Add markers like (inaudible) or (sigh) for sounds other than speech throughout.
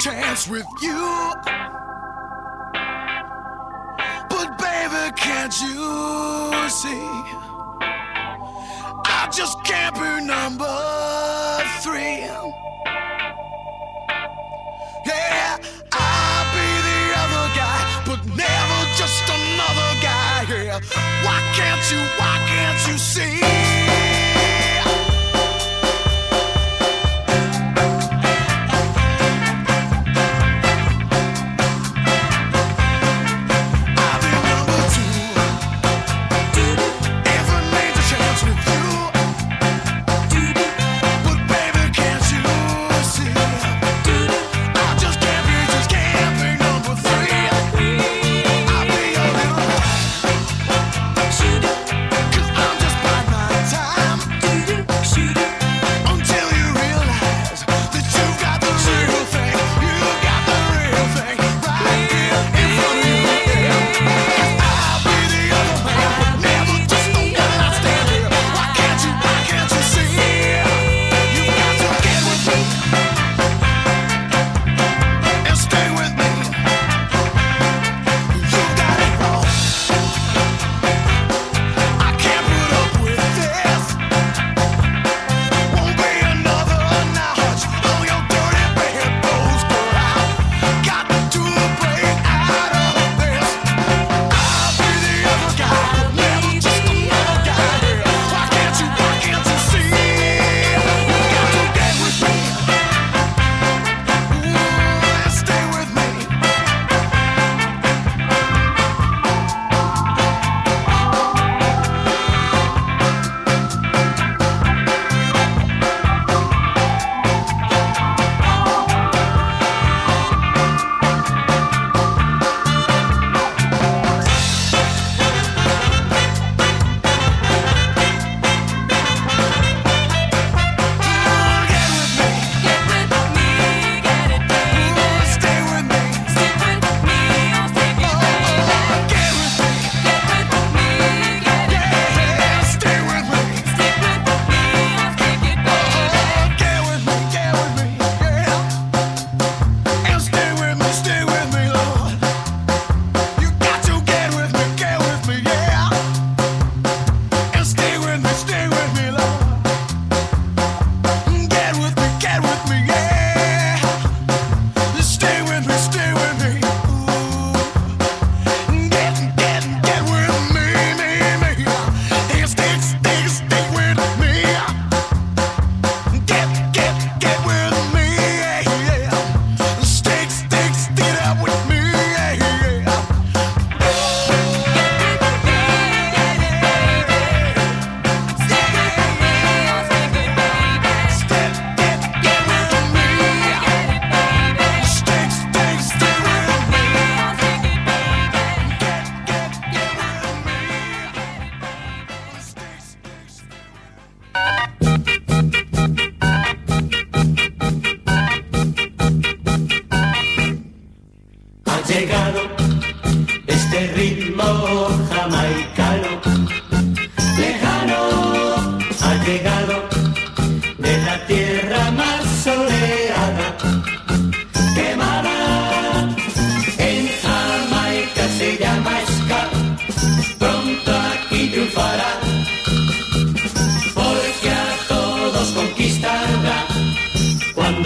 chance with you. But baby, can't you see? I just can't be number three. Yeah, I'll be the other guy, but never just another guy. Yeah, why can't you? Why can't you see?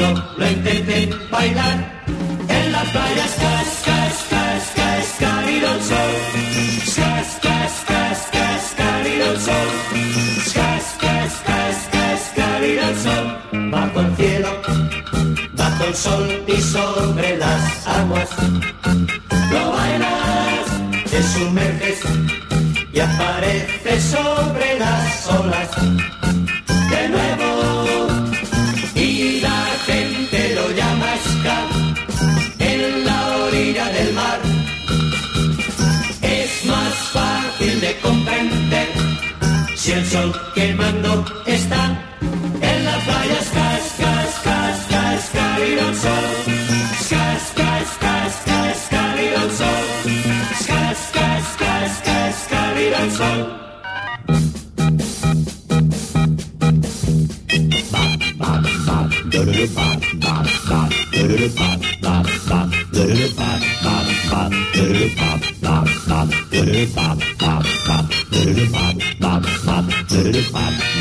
Cuando lo intenten bailar. En la playa ska, ska, ska, ska, ska, y sol. Ska, ska, sol. Ska, ska, sol. Bajo el cielo, bajo el sol y sobre las aguas. Lo bailas, te sumerges y apareces sobre las olas. sol quemando está. En las vallas cas, cas, cas, cas, el sol. El sol. El sol. Y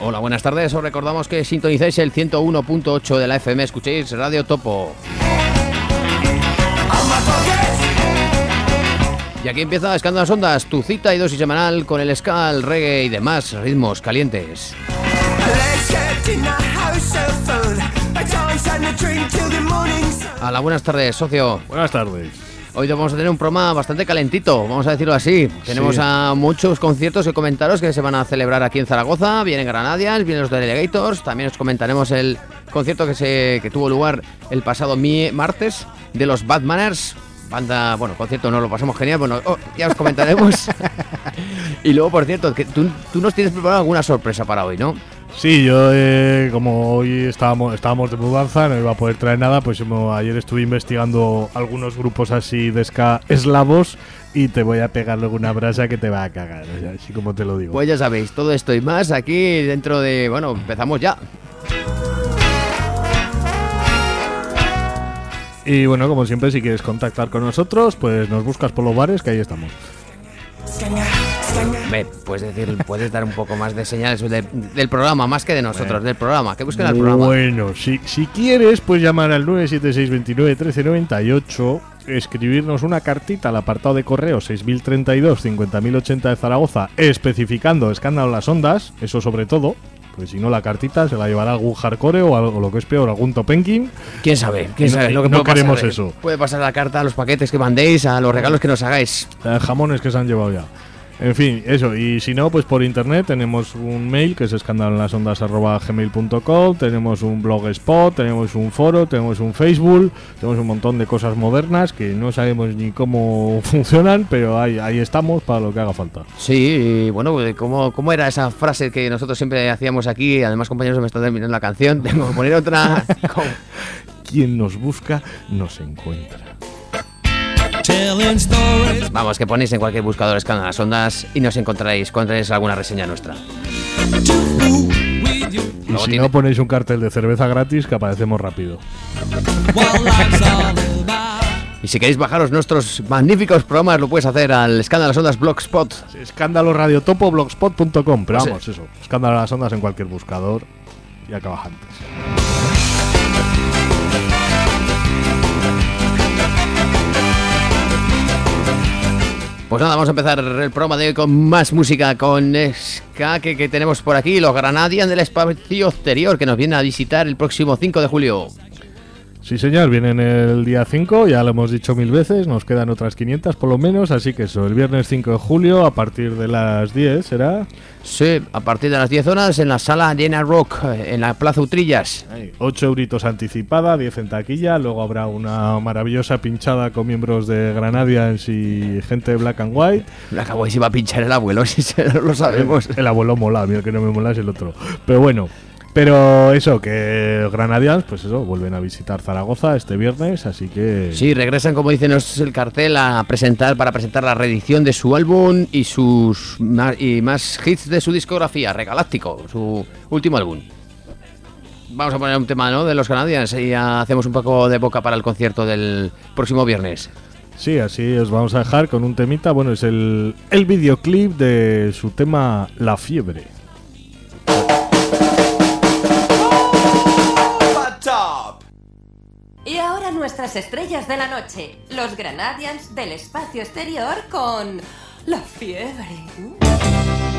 Hola, buenas tardes. Os recordamos que sintonizáis el 101.8 de la FM. Escuchéis Radio Topo. Y aquí empieza Escándalas Ondas, tu cita y dosis semanal con el ska, el reggae y demás ritmos calientes. Hola, buenas tardes, socio. Buenas tardes. Hoy vamos a tener un programa bastante calentito, vamos a decirlo así. Tenemos Sí. a muchos conciertos que comentaros que se van a celebrar aquí en Zaragoza. Vienen Granadians, vienen los Delegators. También os comentaremos el concierto que, se, que tuvo lugar el pasado martes de los Bad Manners. Banda, bueno, concierto no lo pasamos genial, bueno, oh, ya os comentaremos. (laughs) y luego, por cierto, que tú, tú nos tienes preparado alguna sorpresa para hoy, ¿no? Sí, yo eh, como hoy estábamos, estábamos de mudanza, no iba a poder traer nada, pues como ayer estuve investigando algunos grupos así de ska eslavos y te voy a pegar luego una brasa que te va a cagar, o sea, así como te lo digo. Pues ya sabéis, todo esto y más aquí dentro de, bueno, empezamos ya. Y bueno, como siempre, si quieres contactar con nosotros, pues nos buscas por los bares, que ahí estamos. Ve, puedes decir, puedes dar un poco más de señales de- del programa, más que de nosotros, del programa. Que busquen al programa. Bueno, si, si quieres, puedes llamar al 976291398, escribirnos una cartita al apartado de correo 6032 50080 de Zaragoza, especificando escándalo las ondas, eso sobre todo, pues si no la cartita se la llevará algún hardcore o algo lo que es peor, algún topenking. ¿Quién sabe? ¿Quién No- sabe lo que no queremos pasar? eso. Puede pasar la carta a los paquetes que mandéis, a los regalos que nos hagáis. Eh, jamones que se han llevado ya. En fin, eso. Y si no, pues por internet tenemos un mail que es escandalolasondas.gmail.com, tenemos un blogspot, tenemos un foro, tenemos un Facebook, tenemos un montón de cosas modernas que no sabemos ni cómo (laughs) funcionan, pero ahí, ahí estamos para lo que haga falta. Sí, y bueno, pues, ¿cómo, ¿cómo era esa frase que nosotros siempre hacíamos aquí? Además, compañeros, me está terminando la canción. (laughs) Tengo que poner otra. (laughs) Quien nos busca, nos encuentra. Vamos, que ponéis en cualquier buscador escándalas ondas y nos encontraréis, encontraréis alguna reseña nuestra. Y si tiene- no, ponéis un cartel de cerveza gratis que aparecemos rápido. Y si queréis bajaros nuestros magníficos programas, lo puedes hacer al Escándalas Ondas Blogspot. Escándalo radiotopo blogspot.com, pero vamos, eso. Escándalo las ondas en cualquier buscador y acabas antes. Pues nada, vamos a empezar el programa de hoy con más música, con Ska que, tenemos por aquí, los Granadian del Espacio Exterior, que nos vienen a visitar el próximo 5 de julio. Sí, señor, vienen el día 5, ya lo hemos dicho mil veces, nos quedan otras 500 por lo menos, así que eso, el viernes 5 de julio a partir de las 10 será Sí, a partir de las 10 horas en la sala Arena Rock, eh, en la Plaza Utrillas. 8 euritos anticipada, 10 en taquilla, luego habrá una maravillosa pinchada con miembros de Granadians y gente de Black and White. La acabo y se va a pinchar el abuelo, (laughs) si se lo sabemos. El abuelo mola, a mí el que no me mola es el otro. Pero bueno, pero eso, que Granadians, pues eso, vuelven a visitar Zaragoza este viernes, así que... Sí, regresan, como dicen es el cartel, a presentar para presentar la reedición de su álbum y sus y más hits de su discografía, Regaláctico, su último álbum. Vamos a poner un tema ¿no? de los Canadiens y hacemos un poco de boca para el concierto del próximo viernes. Sí, así os vamos a dejar con un temita. Bueno, es el, el videoclip de su tema La Fiebre. Nuestras estrellas de la noche, los Granadians del espacio exterior con la fiebre.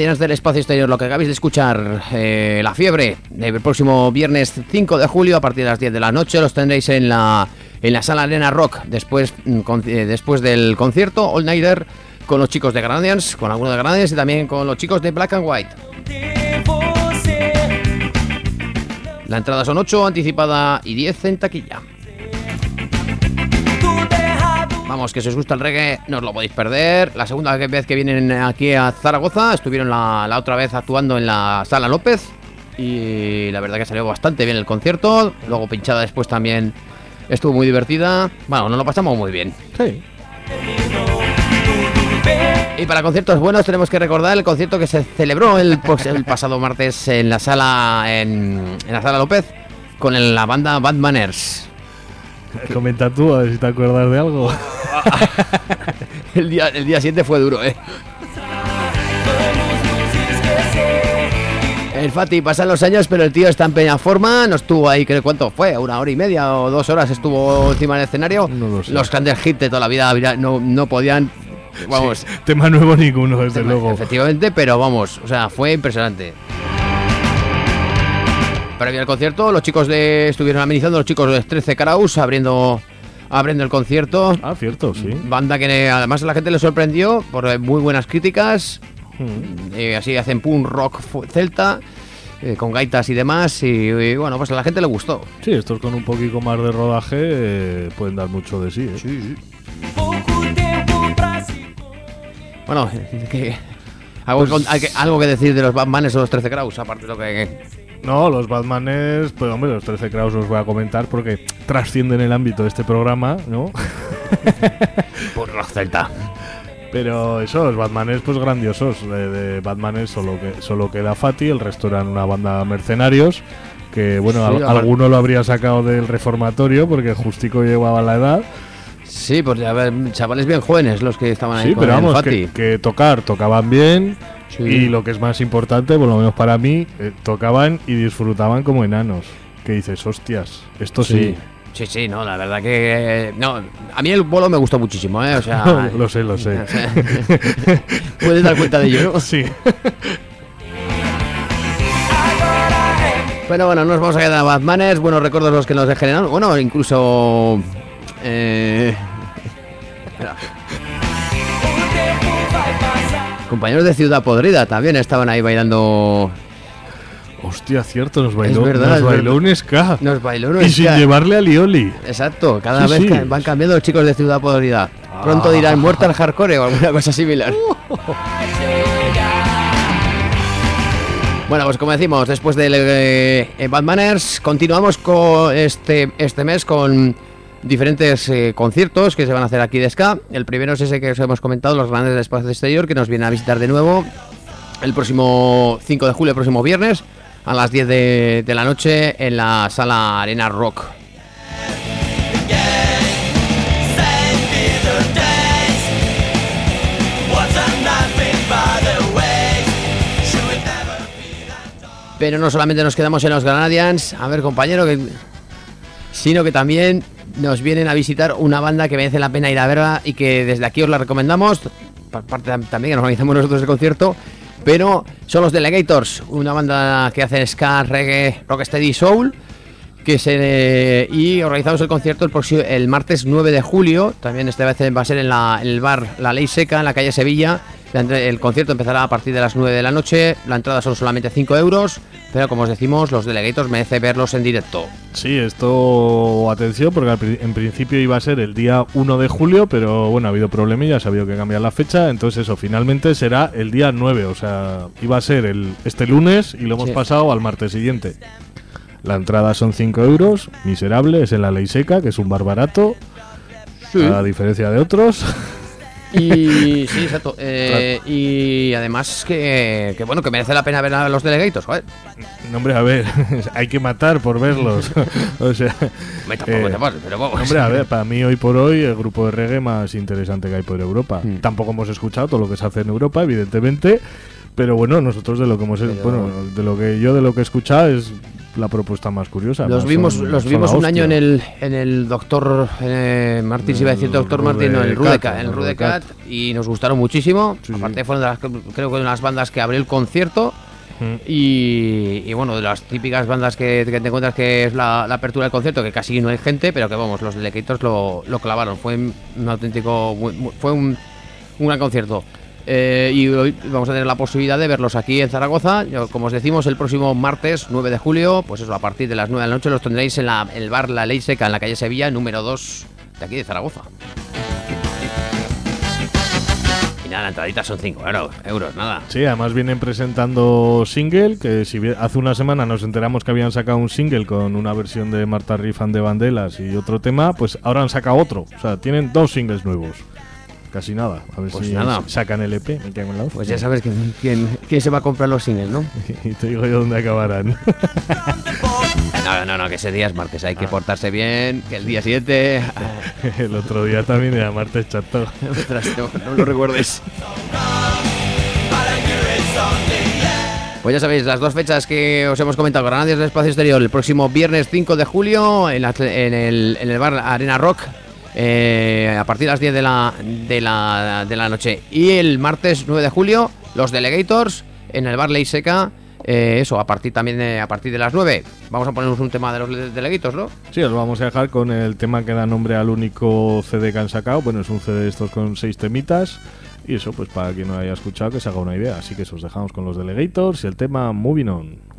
Granadianas del espacio exterior, lo que acabáis de escuchar, eh, La Fiebre, el próximo viernes 5 de julio a partir de las 10 de la noche, los tendréis en la, en la sala Arena Rock, después, mm, con- eh, después del concierto, All Nighter, con los chicos de Granadians, con algunos de Granadians y también con los chicos de Black and White. La entrada son 8, anticipada y 10 en taquilla. Vamos, que si os gusta el reggae, no os lo podéis perder. La segunda vez que vienen aquí a Zaragoza, estuvieron la, la otra vez actuando en la Sala López. Y la verdad que salió bastante bien el concierto. Luego pinchada después también estuvo muy divertida. Bueno, nos lo pasamos muy bien. Sí. Y para conciertos buenos tenemos que recordar el concierto que se celebró el, el pasado martes en la sala en, en la sala López con el- la banda Batmaners. (laughs) Comenta tú, a ver si te acuerdas de algo. (laughs) El día, el día siguiente fue duro, ¿eh? El Fati pasan los años, pero el tío está en peña forma. No estuvo ahí, creo cuánto fue, una hora y media o dos horas estuvo encima del escenario. No lo sé. Los grandes hits de toda la vida no, no podían. Vamos, Tema nuevo ninguno, desde luego. efectivamente, pero vamos, o sea, fue impresionante. Previo al concierto, los chicos de estuvieron amenizando los chicos de 13 Caraus abriendo abriendo el concierto. Ah, cierto, sí. Banda que además a la gente le sorprendió por eh, muy buenas críticas. Mm. Eh, así hacen punk rock celta, eh, con gaitas y demás. Y, y, bueno, pues a la gente le gustó. Sí, estos con un poquito más de rodaje eh, pueden dar mucho de sí. ¿eh? Bueno, (laughs) que, algo, Pues- que- hay que- algo que decir de los Batmanes o los 13 Kraus, aparte de lo que. No, los Batmanes, pues hombre, los 13 Kraus os voy a comentar porque trascienden el ámbito de este programa, ¿no? Punk rock celta. Pero eso, los Batmanes, pues grandiosos. De Batmanes solo, que, solo queda Fati, el resto eran una banda mercenarios. Que bueno, Sí, al- la alguno lo habría sacado del reformatorio porque justico llevaba la edad. Sí, pues a ver, chavales bien jóvenes los que estaban ahí Sí, con pero el vamos, Fati. que, que tocar, tocaban bien. Sí. Y lo que es más importante, por lo menos para mí, eh, tocaban y disfrutaban como enanos. Que dices, hostias, esto sí. Sí, sí, no, la verdad que. eh, No, a mí el bolo me gustó muchísimo, ¿eh? O sea. (laughs) lo sé, lo sé. (laughs) Puedes dar cuenta de ello, ¿no? Sí. Pero bueno, no nos vamos a quedar a Batmanes, buenos recuerdos los que nos generaron. Bueno, incluso. Eh, (laughs) espera. Compañeros de Ciudad Podrida también estaban ahí bailando. Hostia, cierto, nos bailó, verdad, nos bailó un ska. Nos bailó uno y sin llevarle a Lioli. Exacto, cada Sí, vez sí. van cambiando los chicos de Ciudad Podrida. Pronto Ah. dirán muerta al hardcore o alguna cosa similar. (laughs) Bueno, pues como decimos, después del eh, eh, Batmaners, continuamos con este, este mes con diferentes eh, conciertos que se van a hacer aquí de Ska. El primero es ese que os hemos comentado, los grandes del espacio exterior, que nos viene a visitar de nuevo el próximo 5 de julio, el próximo viernes, a las 10 de, de la noche en la sala Arena Rock. Pero no solamente nos quedamos en los Granadians, a ver compañero, que, sino que también nos vienen a visitar una banda que merece la pena ir a verla y que desde aquí os la recomendamos, parte tam- también que nos organizamos nosotros el concierto, pero son los Delegators, una banda que hace ska, reggae, rocksteady soul, que se y organizamos el concierto el próximo el martes 9 de julio también esta vez va a ser en, la- en el bar La Ley Seca en la calle Sevilla el concierto empezará a partir de las 9 de la noche la entrada son solamente 5 euros pero como os decimos los delegators merece verlos en directo Sí, esto, atención, porque en principio iba a ser el día 1 de julio, pero bueno, ha habido problemillas, ha habido que cambiar la fecha, entonces eso, finalmente será el día 9, o sea, iba a ser el, este lunes y lo hemos Sí. pasado al martes siguiente. La entrada son 5 euros, miserable, es en la ley seca, que es un bar barato, a diferencia de otros. (laughs) y sí exacto Eh, y además que, que bueno que merece la pena ver a los delegators joder. No, hombre, a ver, (laughs) hay que matar por verlos. (laughs) o sea, Me tampoco Eh, te pases, pero vamos Hombre, a ver, (laughs) para mí hoy por hoy el grupo de reggae más interesante que hay por Europa. Mm. Tampoco hemos escuchado todo lo que se hace en Europa, evidentemente, pero bueno, nosotros de lo que hemos, Pero- bueno, de lo que yo de lo que he escuchado es la propuesta más curiosa. Los vimos, son- los vimos un año en el, en el doctor eh, Martín, si iba a decir doctor Martín, no, en el Rudecat, en Rudecat, y nos gustaron muchísimo. Sí, Aparte sí. fueron de las, creo que de las bandas que abrió el concierto. Mm. Y, y bueno, de las típicas bandas que, que te encuentras que es la, la apertura del concierto, que casi no hay gente, pero que vamos, los Delecators lo, lo clavaron. Fue un auténtico, fue un, un gran concierto. Eh, y hoy vamos a tener la posibilidad de verlos aquí en Zaragoza. Como os decimos, el próximo martes 9 de julio, pues eso, a partir de las 9 de la noche los tendréis en la- el bar La Ley Seca en la calle Sevilla, número 2 de aquí de Zaragoza. Y nada, la entradita son 5 euros, euros, nada. Sí, además vienen presentando single, que si hace una semana nos enteramos que habían sacado un single con una versión de Marta Rifan de Bandelas y otro tema, pues ahora han sacado otro. O sea, tienen dos singles nuevos. Casi nada. A ver Pues si nada. sacan el EP. me cago en la Pues ya sabes quién, quién, quién se va a comprar los singles, ¿no? (laughs) y te digo yo dónde acabarán. (laughs) No, no, no, que ese día es martes, hay que portarse bien, que el día 7... (laughs) el otro día también era martes chato. No, no lo recuerdes. Pues ya sabéis, las dos fechas que os hemos comentado, Granadias del Espacio Exterior, el próximo viernes 5 de julio en, la- en el, en el bar Arena Rock, eh, a partir de las 10 de la, de, la, de la noche. Y el martes 9 de julio, los Delegators en el bar Ley Seca, eh, eso, a partir también de, a partir de las 9. Vamos a ponernos un tema de los de- Delegators, ¿no? Sí, os vamos a dejar con el tema que da nombre al único CD que han sacado. Bueno, es un CD de estos con seis temitas. Y eso, pues para quien no haya escuchado, que se haga una idea. Así que eso, os dejamos con los Delegators y el tema Moving On.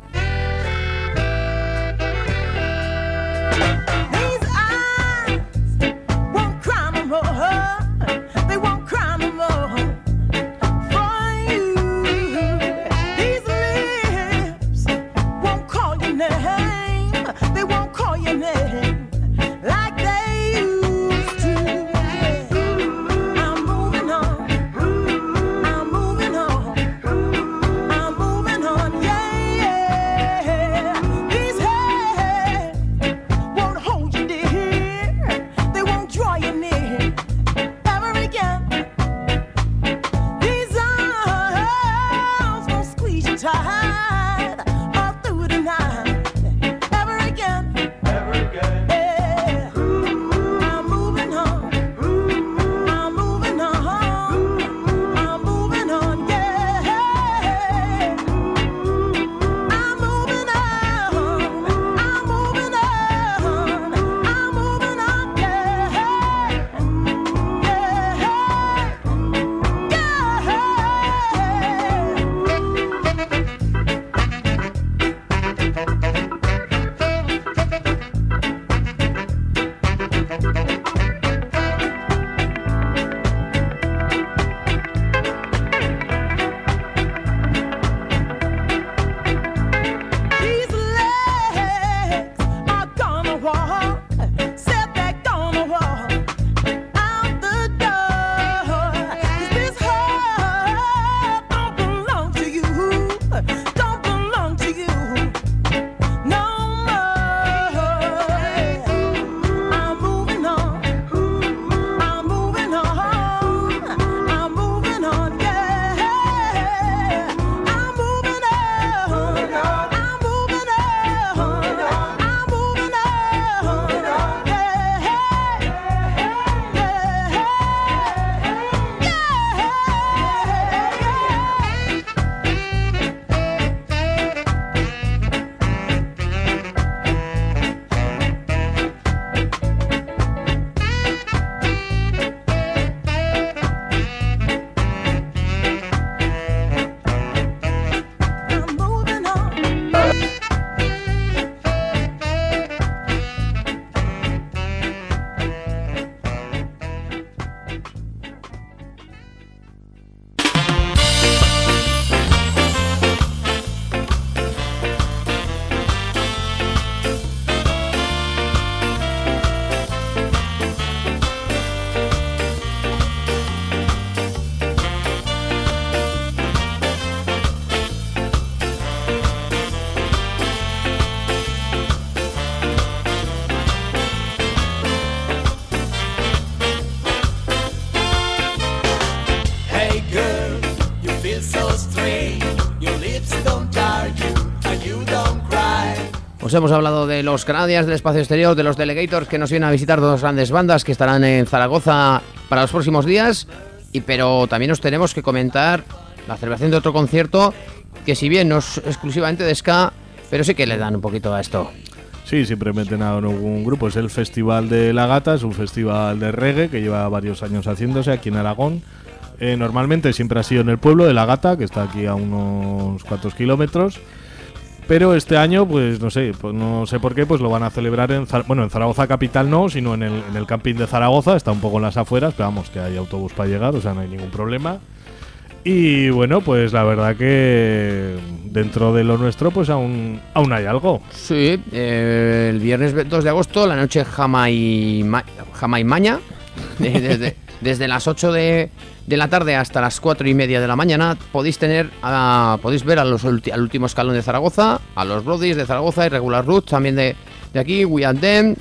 Os hemos hablado de los Canadias del espacio exterior, de los Delegators que nos vienen a visitar dos grandes bandas que estarán en Zaragoza para los próximos días. Y pero también os tenemos que comentar la celebración de otro concierto que si bien no es exclusivamente de ska, pero sí que le dan un poquito a esto. Sí, siempre meten a algún grupo. Es el Festival de la Gata, es un festival de reggae que lleva varios años haciéndose aquí en Aragón. Eh, normalmente siempre ha sido en el pueblo de la Gata, que está aquí a unos cuantos kilómetros. Pero este año, pues no sé, pues no sé por qué, pues lo van a celebrar en, Zar- bueno, en Zaragoza capital no, sino en el, camping de Zaragoza, está un poco en las afueras, pero vamos, que hay autobús para llegar, o sea, no hay ningún problema. Y bueno, pues la verdad que dentro de lo nuestro, pues aún, aún hay algo. Sí, eh, el viernes 2 de agosto, la noche Jamai, Ma- Jamaimaña, de- (laughs) desde, Desde las 8 de, de la tarde hasta las 4 y media de la mañana podéis tener a- podéis ver a los ulti- al último escalón de Zaragoza, a los Brodies de Zaragoza, Irregular Roots también de, de aquí, We and Them,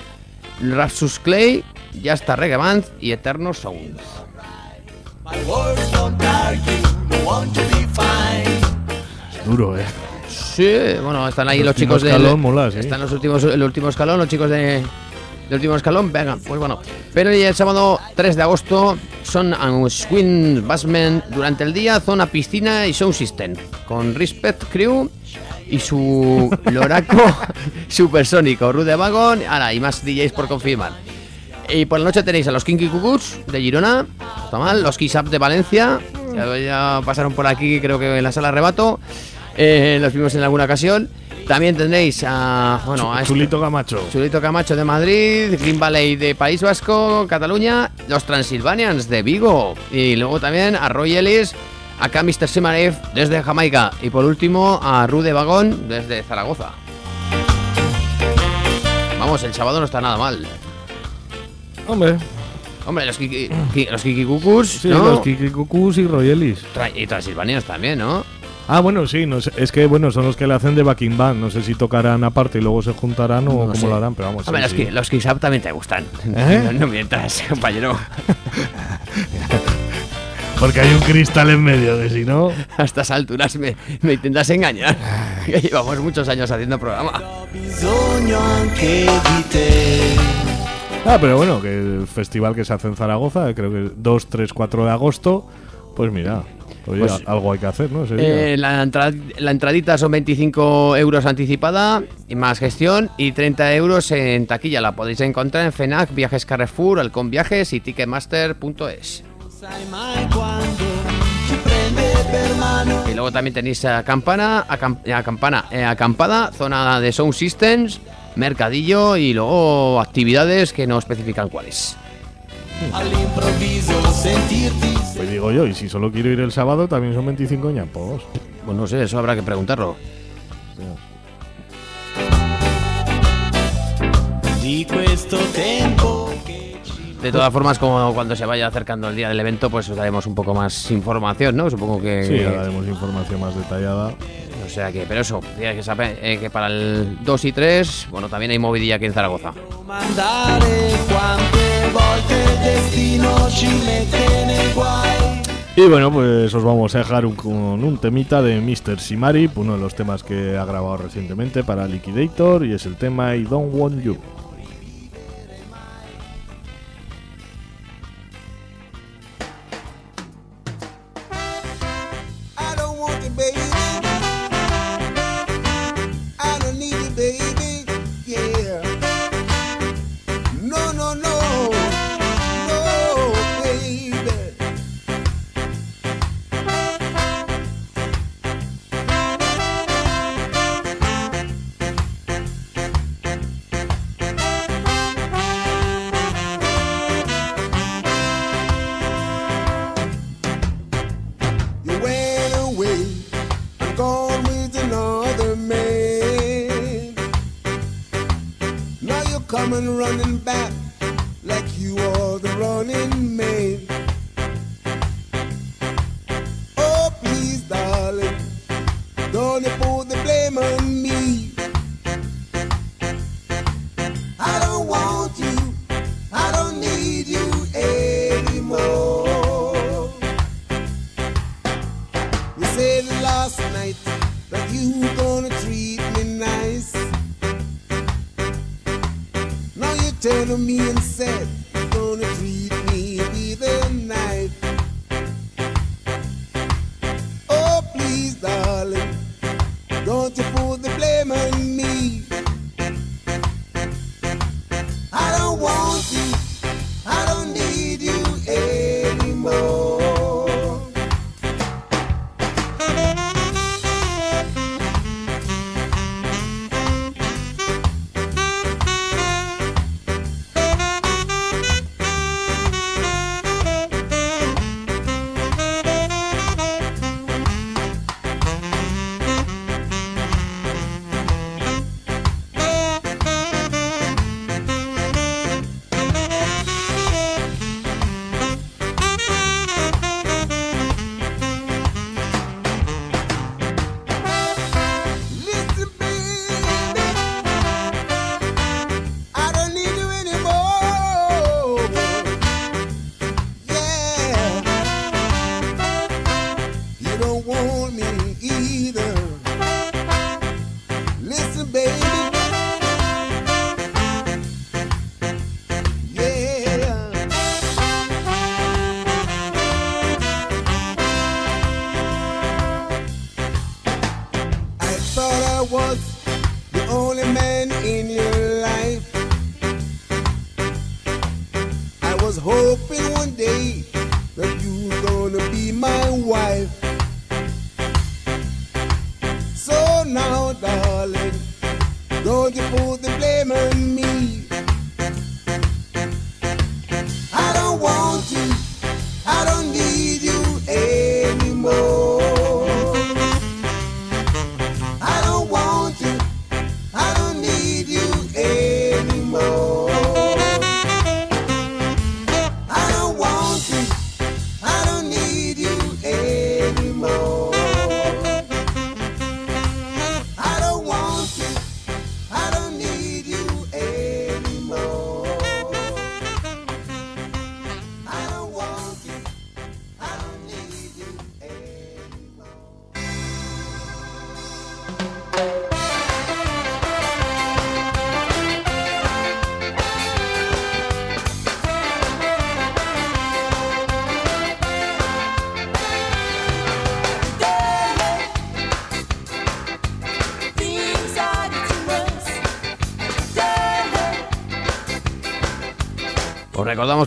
Rapsus Clay, Ya está Reggae Band y Eterno Sound. My words don't argue, no want to be fine. Duro, eh. Sí, bueno, están ahí El los chicos de. mola, sí. Están los últimos, el último escalón, los chicos de. Del último escalón, venga, pues bueno. Pero el sábado 3 de agosto son a Swing Bassman durante el día, zona piscina y sound system. Con Respect Crew y su (laughs) Loraco (laughs) supersónico, Rude Wagon. Ahora, y más DJs por confirmar. Y por la noche tenéis a los Kinky Cucuts de Girona, está mal, los Kiss Up de Valencia, ya, ya pasaron por aquí, creo que en la sala Rebato, eh, los vimos en alguna ocasión. También tendréis a, bueno, a este- Chulito Camacho. Chulito Camacho de Madrid, Green Valley de País Vasco, Cataluña, los Transilvanians de Vigo y luego también a Roy Ellis, acá Mr. Simarev desde Jamaica y por último a Rude Vagón desde Zaragoza. Vamos, el sábado no está nada mal. Hombre, Hombre, los Kiki, ki- los Kiki Cucus, sí, ¿no? los Kiki Cucus y Royelis. Y Transilvanians también, ¿no? Ah, bueno, sí, no sé, es que bueno, son los que le hacen de backing band. No sé si tocarán aparte y luego se juntarán o No cómo lo harán, pero vamos. Hombre, sí, los, sí. ki- los Up también te gustan. ¿Eh? (laughs) No, no mientas, (laughs) compañero. (laughs) Porque hay un cristal en medio, que si no. A estas alturas me, me intentas engañar. Que llevamos muchos años haciendo programa. Ah, pero bueno, que el festival que se hace en Zaragoza, creo que 2, 3, 4 de agosto, pues mira, oye, Pues- algo hay que hacer, ¿no? Ese día. Eh, la, entra- la entradita son 25 euros anticipada y más gestión y 30 euros en taquilla. La podéis encontrar en FENAC, Viajes Carrefour, Halcón Viajes y Ticketmaster.es. Y luego también tenéis a Campana, a, Cam- a Campana, eh, acampada, zona de Sound Systems, mercadillo y luego actividades que no especifican cuáles. All'improvviso Pues digo yo, y si solo quiero ir el sábado, también son 25 ñapos. Pues no sé, eso habrá que preguntarlo. De todas formas, como cuando se vaya acercando el día del evento, pues os daremos un poco más información, ¿no? Supongo que... Sí, ya daremos información más detallada. O sea que, pero eso, tienes que saber eh, que para el 2 y 3, bueno, también hay movidilla aquí en Zaragoza. Y bueno, pues os vamos a dejar con un temita de Mr. Simari, uno de los temas que ha grabado recientemente para Liquidator, y es el tema I Don't Want You. That you gonna treat me nice. Now you turned to me and said you're gonna treat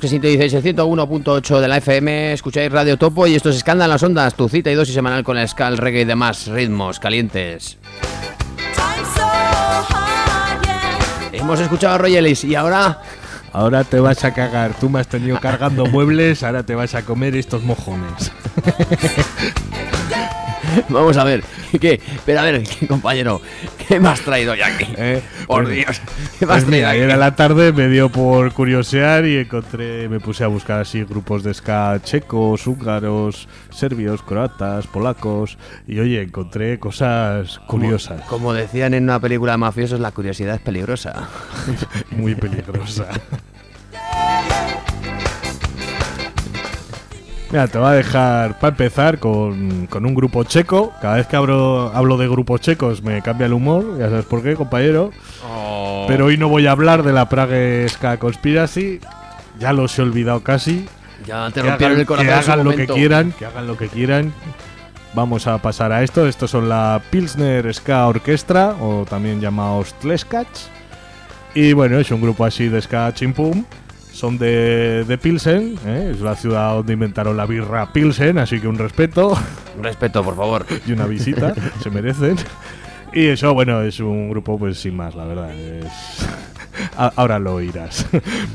que sintonicéis el 101.8 de la FM, escucháis Radio Topo y esto es Escanda en las Ondas, tu cita y dosis semanal con el ska, el reggae y demás ritmos calientes. Time's so hard, yeah. Hemos escuchado a Royelis y ahora Ahora te vas a cagar. Tú me has tenido cargando muebles, ahora te vas a comer estos mojones. (laughs) (laughs) vamos a ver, (laughs) ¿qué? Pero a ver, compañero, ¿qué me has traído ya aquí? ¿eh? Por Pues- Dios, ¿qué me has Pues mira, traído ayer a la tarde me dio por curiosear y encontré, me puse a buscar así grupos de ska checos, húngaros, serbios, croatas, polacos y oye, encontré cosas curiosas, Como decían en una película de mafiosos, la curiosidad es peligrosa. (laughs) muy peligrosas. Mira, te voy a dejar para empezar con, con un grupo checo. Cada vez que hablo, hablo de grupos checos me cambia el humor, ya sabes por qué, compañero. Pero hoy no voy a hablar de la Prague Ska Conspiracy. Ya los he olvidado casi. Ya te Que rompieron hagan, el corazón que hagan lo que quieran, que hagan lo que quieran. Vamos a pasar a esto. Estos son la Pilsner Ska Orchestra, o también llamados Tleskats. Y bueno, es un grupo así de ska chimpum. Son de, de Pilsen, ¿eh? es la ciudad donde inventaron la birra Pilsen, así que un respeto Respeto, por favor. y una visita, (laughs) se merecen. Y eso, bueno, es un grupo pues sin más, la verdad. Es... Ahora lo oirás.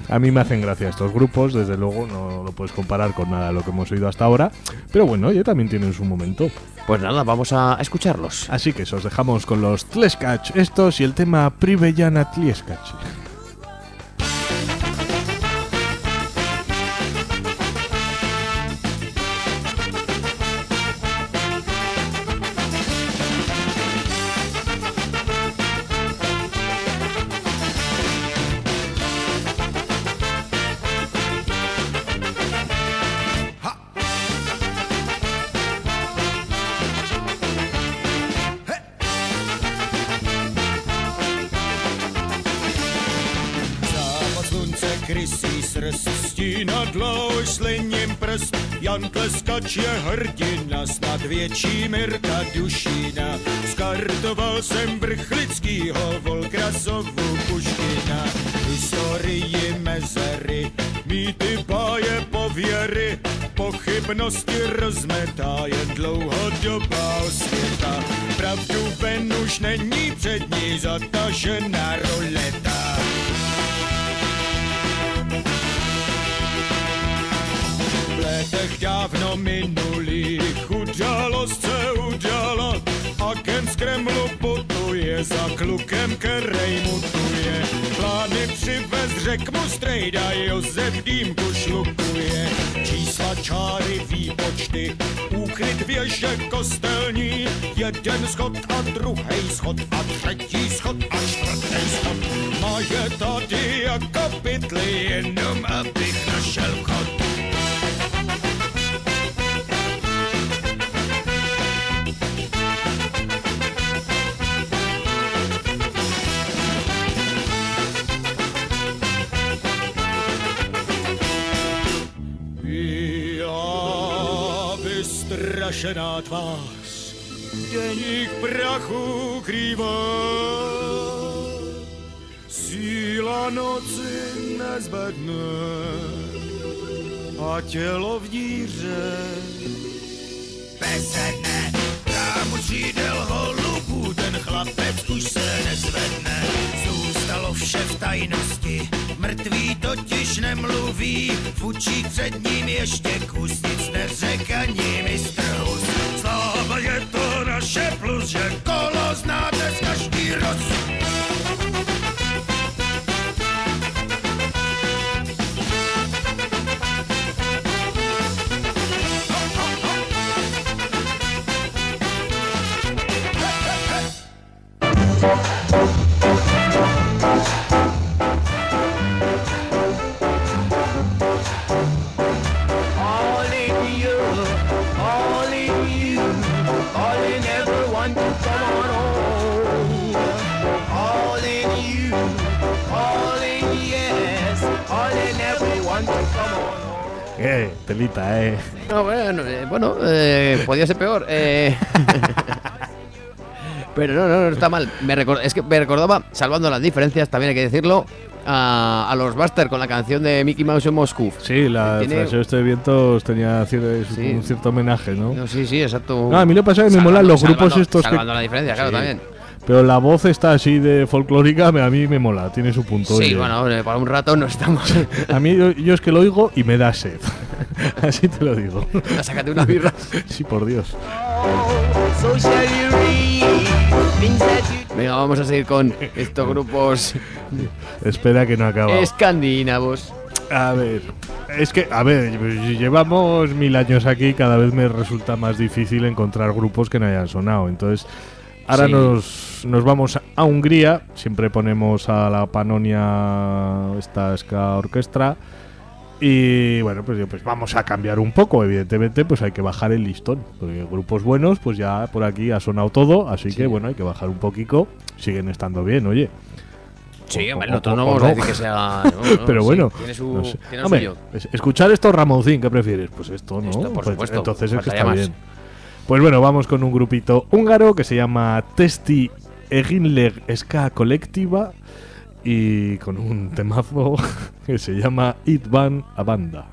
A mí me hacen gracia estos grupos, desde luego no lo puedes comparar con nada de lo que hemos oído hasta ahora. Pero bueno, oye, también tienen su momento. Pues nada, vamos a escucharlos. Así que eso, os dejamos con los Tleskach estos y el tema Privellana Tleskach. Je hrdina, snad větší Mirka Dušína. Skartoval jsem Vrchlickýho, Volkrasovu, Puškina. Historii mezery, mýty báje pověry, pochybnosti rozmetá jen dlouhodobá osvěta. Pravdu ven už není před ní zatažená roleta. Který mutuje. Plány přivez, řek mu strejda, Josef dýmku šlukuje. Čísla, čáry, výpočty, úkryt věže kostelní. Jeden schod a druhý schod a třetí schod a čtvrtý schod. Má je tady jako pytli, jenom abych našel chod. Vystrašená tvář deník prachu krývá. Síla noci nezbedne a tělo v díře. Bezedne, rámu křídel holubů, ten chlapec už se nezvedne. Zůstalo vše v tajnosti, mrtví totiž nemluví, fučí před ním ještě kus, nic neřek ani mistr Hus. Sláva je to naše plus, že kolo znáte z každý roz. Eh, telita, eh. No, bueno, eh, bueno eh, podía ser peor. eh. (laughs) Pero no, no, no está mal. Me recor- es que me recordaba, salvando las diferencias, también hay que decirlo, a, a los Buster con la canción de Mickey Mouse en Moscú. Sí, la Tiene- frase este de vientos tenía cier- Sí. un cierto homenaje, ¿no? No, sí, sí, exacto. No, a mí lo que pasa es que me molan los grupos salvando- estos que- Salvando la diferencia, claro, Sí. también. Pero la voz está así de folclórica, a mí me mola, tiene su punto. Sí, oye. bueno, para un rato no estamos. (laughs) A mí yo, yo es que lo oigo y me da sed. (laughs) así te lo digo. Sácate una birra. (laughs) sí, por Dios. Venga, vamos a seguir con estos grupos Espera que no acaba. escandinavos. A ver, es que, a ver, llevamos mil años aquí, cada vez me resulta más difícil encontrar grupos que no hayan sonado. Entonces, ahora Sí. nos, nos vamos a Hungría, siempre ponemos a la Panonia, esta ska orquestra. Y bueno, pues, pues vamos a cambiar un poco, evidentemente, pues hay que bajar el listón. Porque grupos buenos, pues ya por aquí ha sonado todo, así que bueno, hay que bajar un poquito. Siguen estando bien, oye. Sí, hombre, nosotros no vamos a decir que sea. (laughs) no, no, Pero sí, bueno, tiene su, no sé. tiene lo Hombre, suyo. es- escuchar esto Ramoncín, ¿qué prefieres? Pues esto, ¿no? Esto, por Pues supuesto, entonces es que está más. bien. Pues bueno, vamos con un grupito húngaro que se llama Testi Eginleg Ska Colectiva y con un temazo (laughs) que se llama It Van a Banda.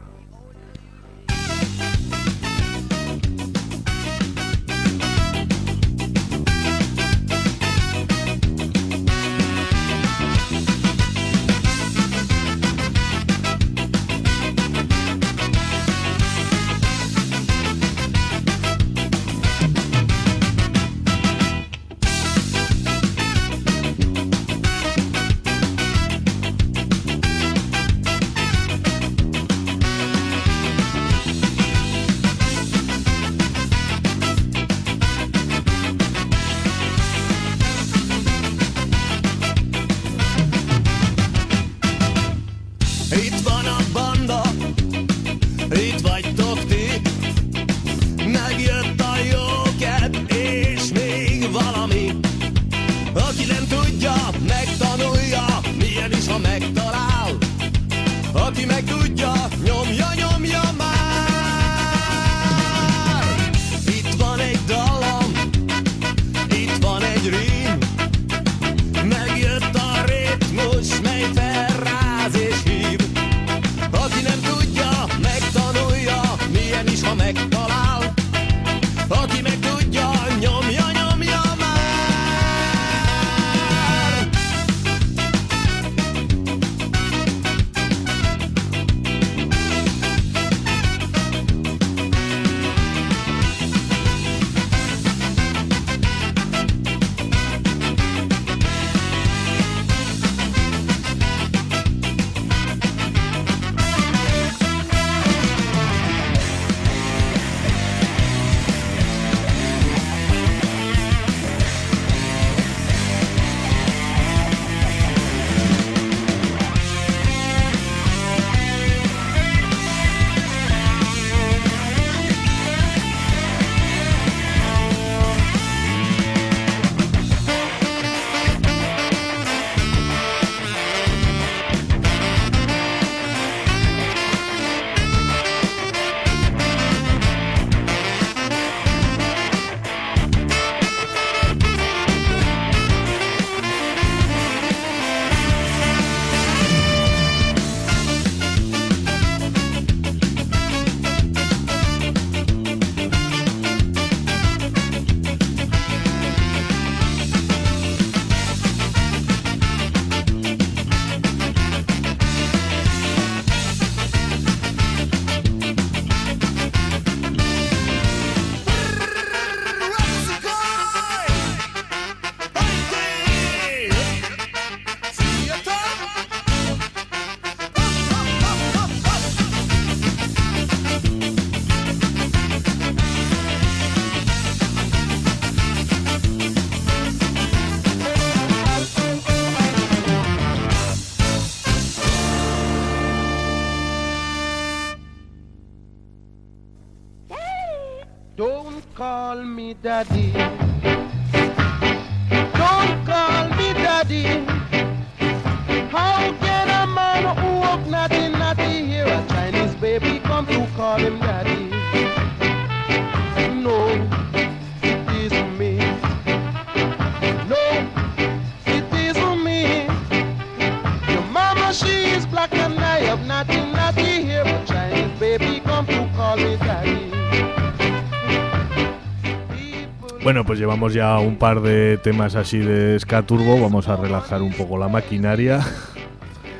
Llevamos ya un par de temas así de ska turbo. Vamos a relajar un poco la maquinaria.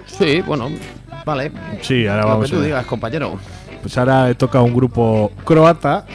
Sí, bueno, vale. Sí, ahora Lo vamos que tú a digas, compañero. Pues ahora toca un grupo croata.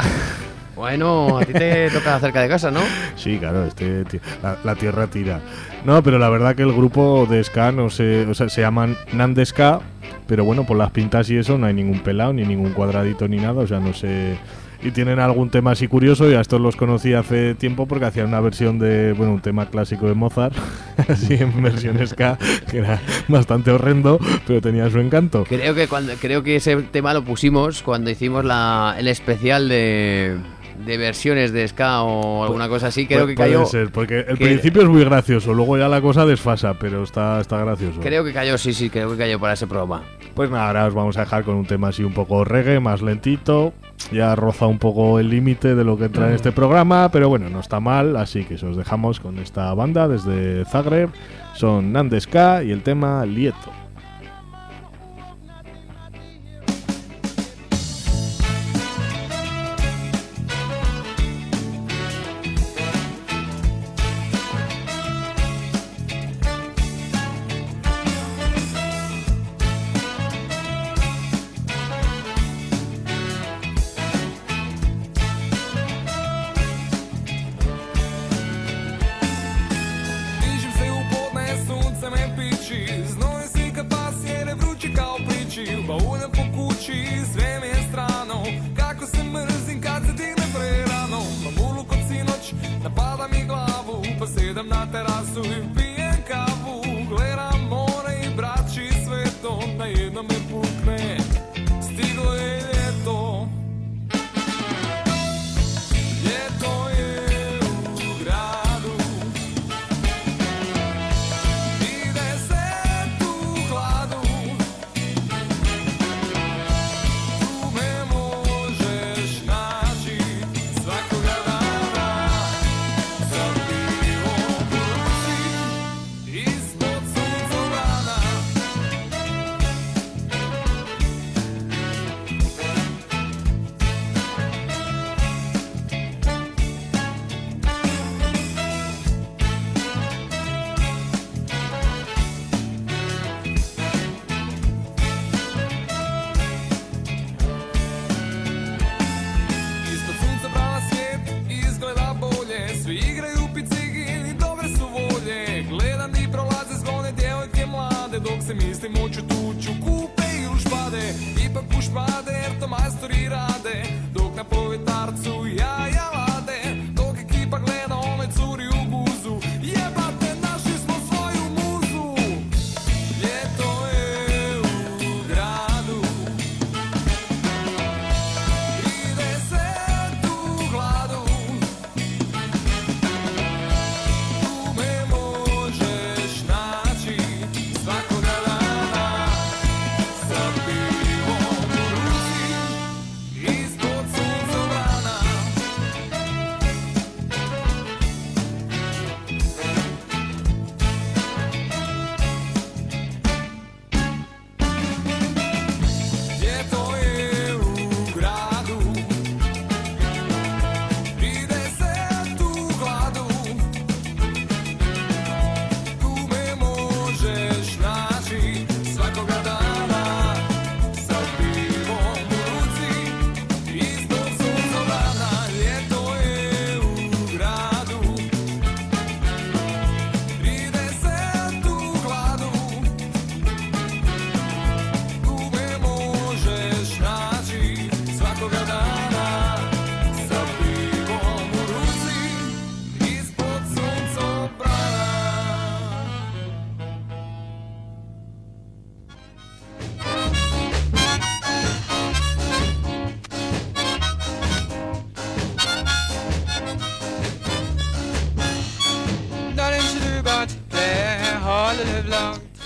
Bueno, a ti te (laughs) toca cerca de casa, ¿no? Sí, claro, este la, la tierra tira. No, pero la verdad que el grupo de ska no se, o sea, se llaman Nandeska, pero bueno, por las pintas y eso no hay ningún pelado ni ningún cuadradito ni nada, o sea, no sé. Y tienen algún tema así curioso, y a estos los conocí hace tiempo porque hacían una versión de, bueno, un tema clásico de Mozart, (laughs) así en versión ska, que era bastante horrendo, pero tenía su encanto. Creo que cuando creo que ese tema lo pusimos cuando hicimos la, el especial de, de versiones de ska o alguna cosa así. Creo que puede cayó. ser, porque el que- principio es muy gracioso, luego ya la cosa desfasa, pero está, está gracioso. Creo que cayó, sí, sí, creo que cayó para ese programa. Pues nada, ahora os vamos a dejar con un tema así un poco reggae, más lentito. Ya roza un poco el límite de lo que entra en este programa, pero bueno, no está mal, así que os dejamos con esta banda desde Zagreb. Son Nandeska y el tema Lieto.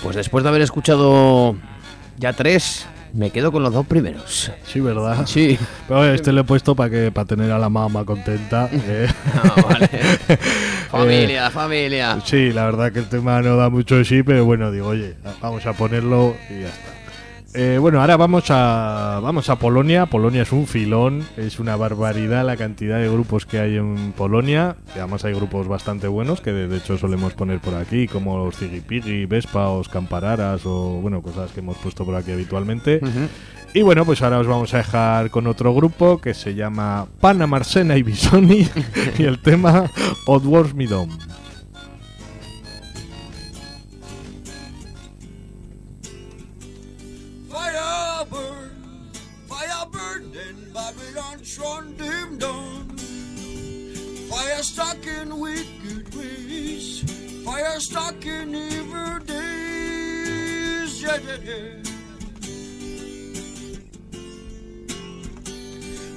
Pues después de haber escuchado ya tres, me quedo con los dos primeros. Sí, ¿verdad? Sí. Pero este le he puesto para que para tener a la mamá contenta. (laughs) eh. Ah, vale. (laughs) familia, familia. Sí, la verdad que el tema no da mucho sí, pero bueno, digo, oye, vamos a ponerlo y ya está. Eh, bueno, ahora vamos a vamos a Polonia. Polonia es un filón, es una barbaridad la cantidad de grupos que hay en Polonia. Además hay grupos bastante buenos que de, de hecho solemos poner por aquí, como los Zigipigi, Vespa, o Campararas o bueno, cosas que hemos puesto por aquí habitualmente. Y bueno, pues ahora os vamos a dejar con otro grupo que se llama Pana Marsena y Bisoni (laughs) y el tema Odd Wars Me. stocking with good ways, fire stocking every days. Yeah, yeah, yeah.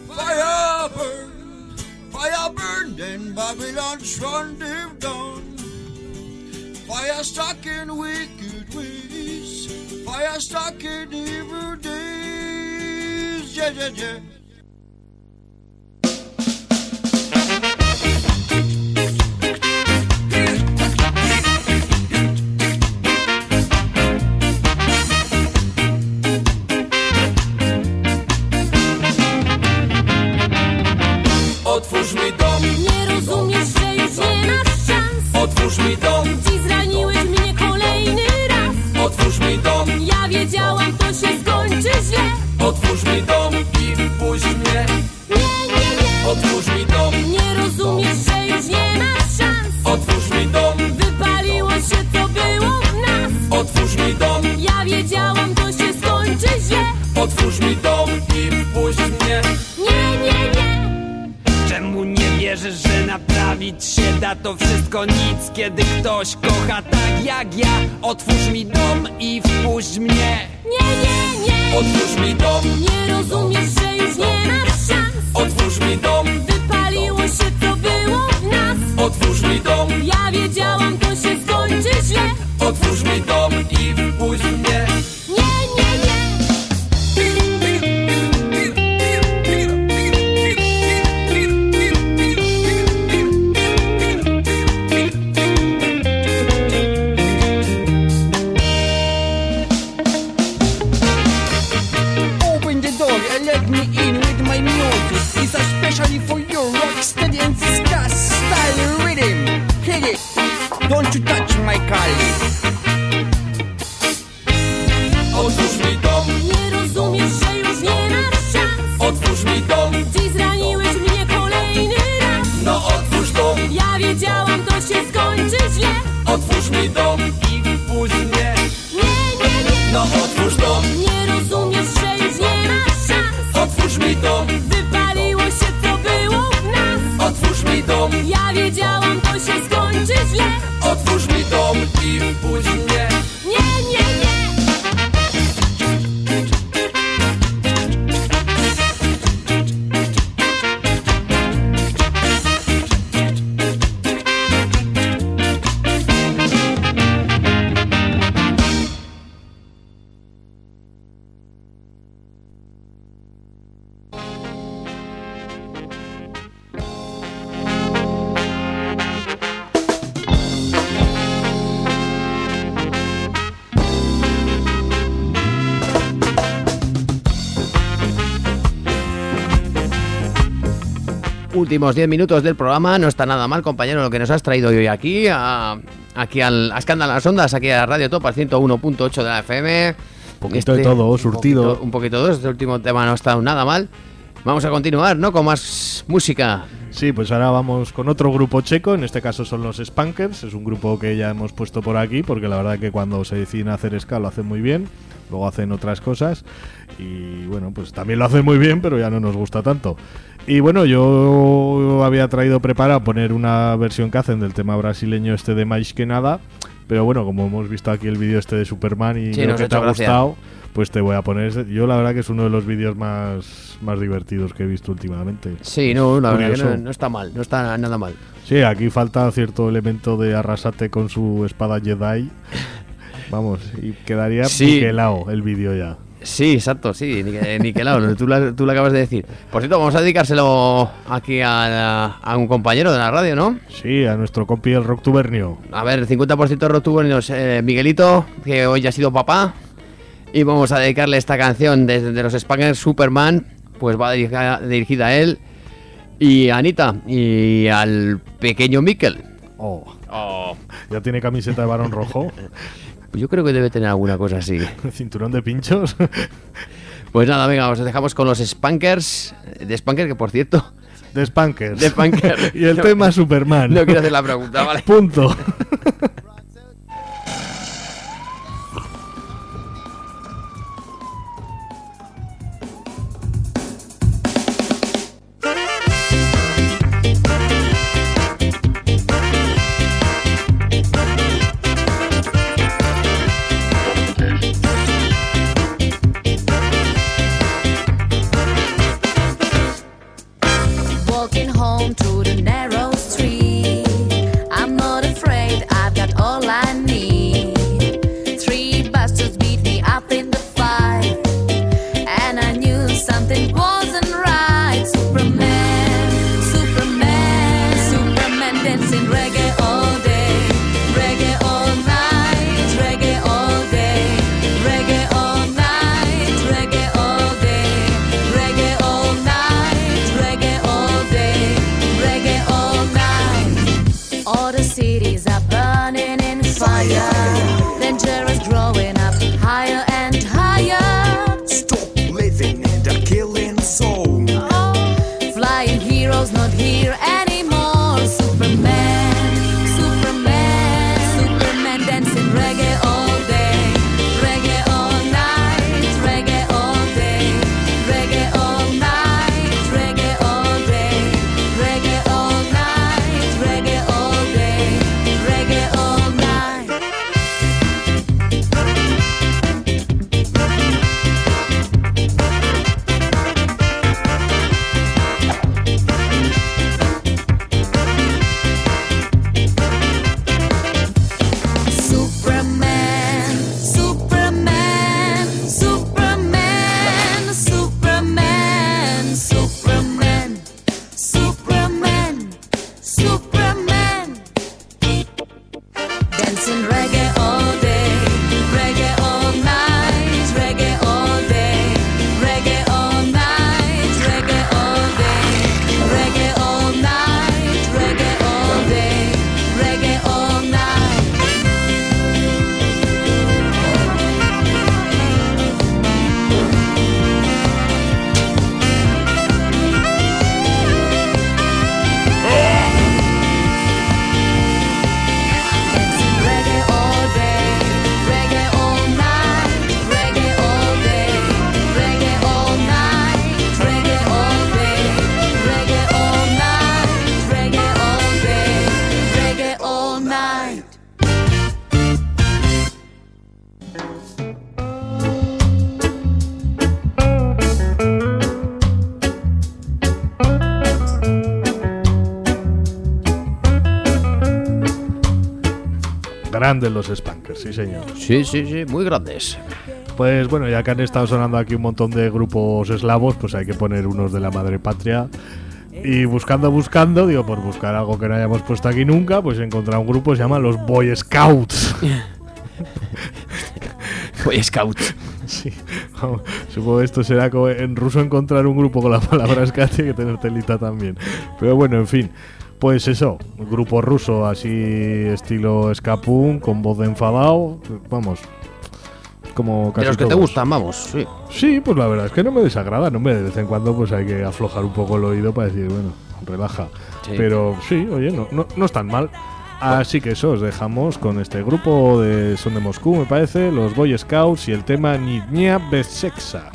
Fire burn, fire burned, and Babylon's run them down. Fire stocking with good ways, fire stocking every days. Yeah, yeah, yeah. Mi dom, Dziś zraniłeś mnie kolejny raz. Otwórz mi dom, Ja wiedziałam, to się skończy źle. Otwórz mi dom wszystko nic Kiedy ktoś kocha tak jak ja. Otwórz mi dom i wpuść mnie. Nie, nie, nie. Otwórz mi dom, Nie rozumiesz, że już nie masz szans. Otwórz mi dom, Wypaliło się, co było w nas. Otwórz mi dom, Ja wiedziałam, to Últimos 10 minutos del programa, no está nada mal, compañero, lo que nos has traído hoy aquí, a, aquí al, a Escándalo las Ondas, aquí a Radio Top, al 101.8 de la FM. Un poquito de todo, surtido. Poquito, un poquito de todo, este último tema no está nada mal. Vamos a continuar, ¿no? Con más música. Sí, pues ahora vamos con otro grupo checo, en este caso son los Spankers, es un grupo que ya hemos puesto por aquí, porque la verdad que cuando se deciden hacer ska lo hacen muy bien, luego hacen otras cosas, y bueno, pues también lo hacen muy bien, pero ya no nos gusta tanto. Y bueno, yo había traído preparado poner una versión que hacen del tema brasileño este de Mais que nada, pero bueno, como hemos visto aquí el vídeo este de Superman y Sí, creo que te ha gracia. gustado, pues te voy a poner. ese. Yo la verdad que es uno de los vídeos más, más divertidos que he visto últimamente. Sí, no, la verdad que no, no está mal, no está nada mal. Sí, aquí falta cierto elemento de arrasate con su espada Jedi. (laughs) Vamos, y quedaría Sí. el vídeo ya. Sí, exacto, sí, nique- niquelado, tú, lo- tú lo acabas de decir. Por cierto, vamos a dedicárselo aquí a, a un compañero de la radio, ¿no? Sí, a nuestro compi el Rock Tubernio. A ver, 50% de rotubonios, eh, Miguelito, que hoy ya ha sido papá. Y vamos a dedicarle esta canción desde de los Spangers Superman, pues va dirigida, dirigida a él y a Anita y al pequeño Mikel. Oh. Ya tiene camiseta de varón rojo, (laughs) Pues yo creo que debe tener alguna cosa así. (laughs) cinturón de pinchos. (laughs) Pues nada, venga, os dejamos con los Spankers. De Spanker, que por cierto, De Spankers. De Spankers. (laughs) y el No. tema Superman. no quiero hacer la pregunta, ¿vale? Punto. Grandes los Spankers, sí señor. Sí, sí, sí, muy grandes. Pues bueno, ya que han estado sonando aquí un montón de grupos eslavos, pues hay que poner unos de la madre patria. Y buscando, buscando, digo, por buscar algo que no hayamos puesto aquí nunca, pues he encontrado un grupo que se llama los Boy Scouts. (laughs) Boy Scout. (laughs) Sí, vamos, supongo que esto será como en ruso encontrar un grupo con la palabra scat tiene que tener telita también. Pero bueno, en fin. Pues eso, grupo ruso así estilo Scapun, con voz de enfadado, vamos, como casi De los que te gustan, vamos. Sí. Sí, pues la verdad es que no me desagrada, no me de vez en cuando pues hay que aflojar un poco el oído para decir, bueno, relaja. Sí. Pero sí, oye, no, no, no es tan mal. Así que eso, os dejamos con este grupo de Son de Moscú, me parece, los Boy Scouts y el tema Nidnia Beseksa.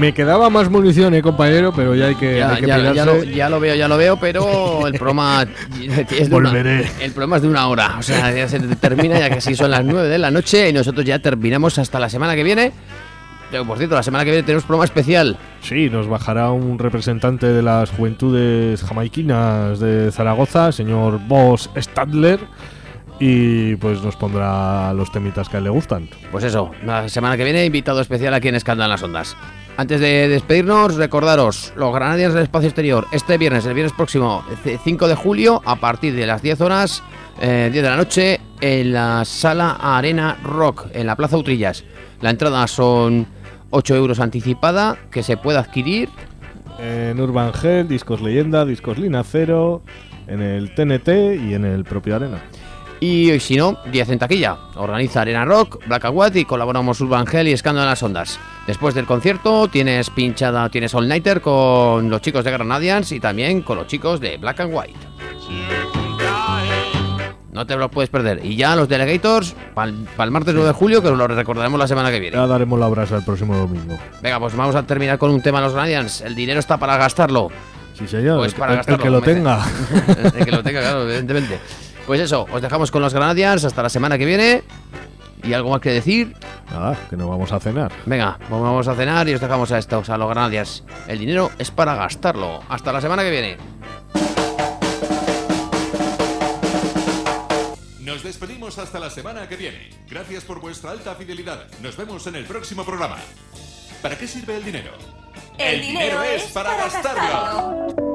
Me, quedaba más munición, eh, compañero, pero ya hay que, Ya, hay que ya- ya lo, ya lo veo, ya lo veo, pero el programa (laughs) es de una, el programa es de una hora. O sea, ya se termina, ya así son las 9 de la noche y nosotros ya terminamos hasta la semana que viene. Pero, por cierto, la semana que viene tenemos programa especial. Sí, nos bajará un representante de las juventudes jamaiquinas de Zaragoza, señor Boss Stadler, y pues nos pondrá los temitas que a él le gustan. Pues eso, la semana que viene, invitado especial aquí en Escándalo en las Ondas. Antes de despedirnos, recordaros, los Granadians del Espacio Exterior, este viernes, el viernes próximo, c- 5 de julio, a partir de las 10 horas, eh, 10 de la noche, en la Sala Arena Rock, en la Plaza Utrillas. La entrada son 8 euros anticipada, que se puede adquirir. En Urban Hell, Discos Leyenda, Discos Lina Cero, en el TNT y en el propio Arena. Y si no, 10 en taquilla. Organiza Arena Rock, Black and White y colaboramos Urban Hell y Escándalo en las Ondas. Después del concierto tienes pinchada, tienes All Nighter con los chicos de Granadians y también con los chicos de Black and White. No te lo puedes perder. Y ya los Delegators, para el martes 9 de julio, que os lo recordaremos la semana que viene. Ya daremos la brasa el próximo domingo. Venga, pues vamos a terminar con un tema de los Granadians. El dinero está para gastarlo. Sí, señor. Pues el, para el- el gastarlo. que lo tenga. (laughs) el que lo tenga, claro, evidentemente. Pues eso, os dejamos con los Granadians hasta la semana que viene. ¿Y algo más que decir? Nada, que nos vamos a cenar. Venga, vamos a cenar y os dejamos a estos, a los Granadians. El dinero es para gastarlo. Hasta la semana que viene. Nos despedimos hasta la semana que viene. Gracias por vuestra alta fidelidad. Nos vemos en el próximo programa. ¿Para qué sirve el dinero? El dinero es para gastarlo.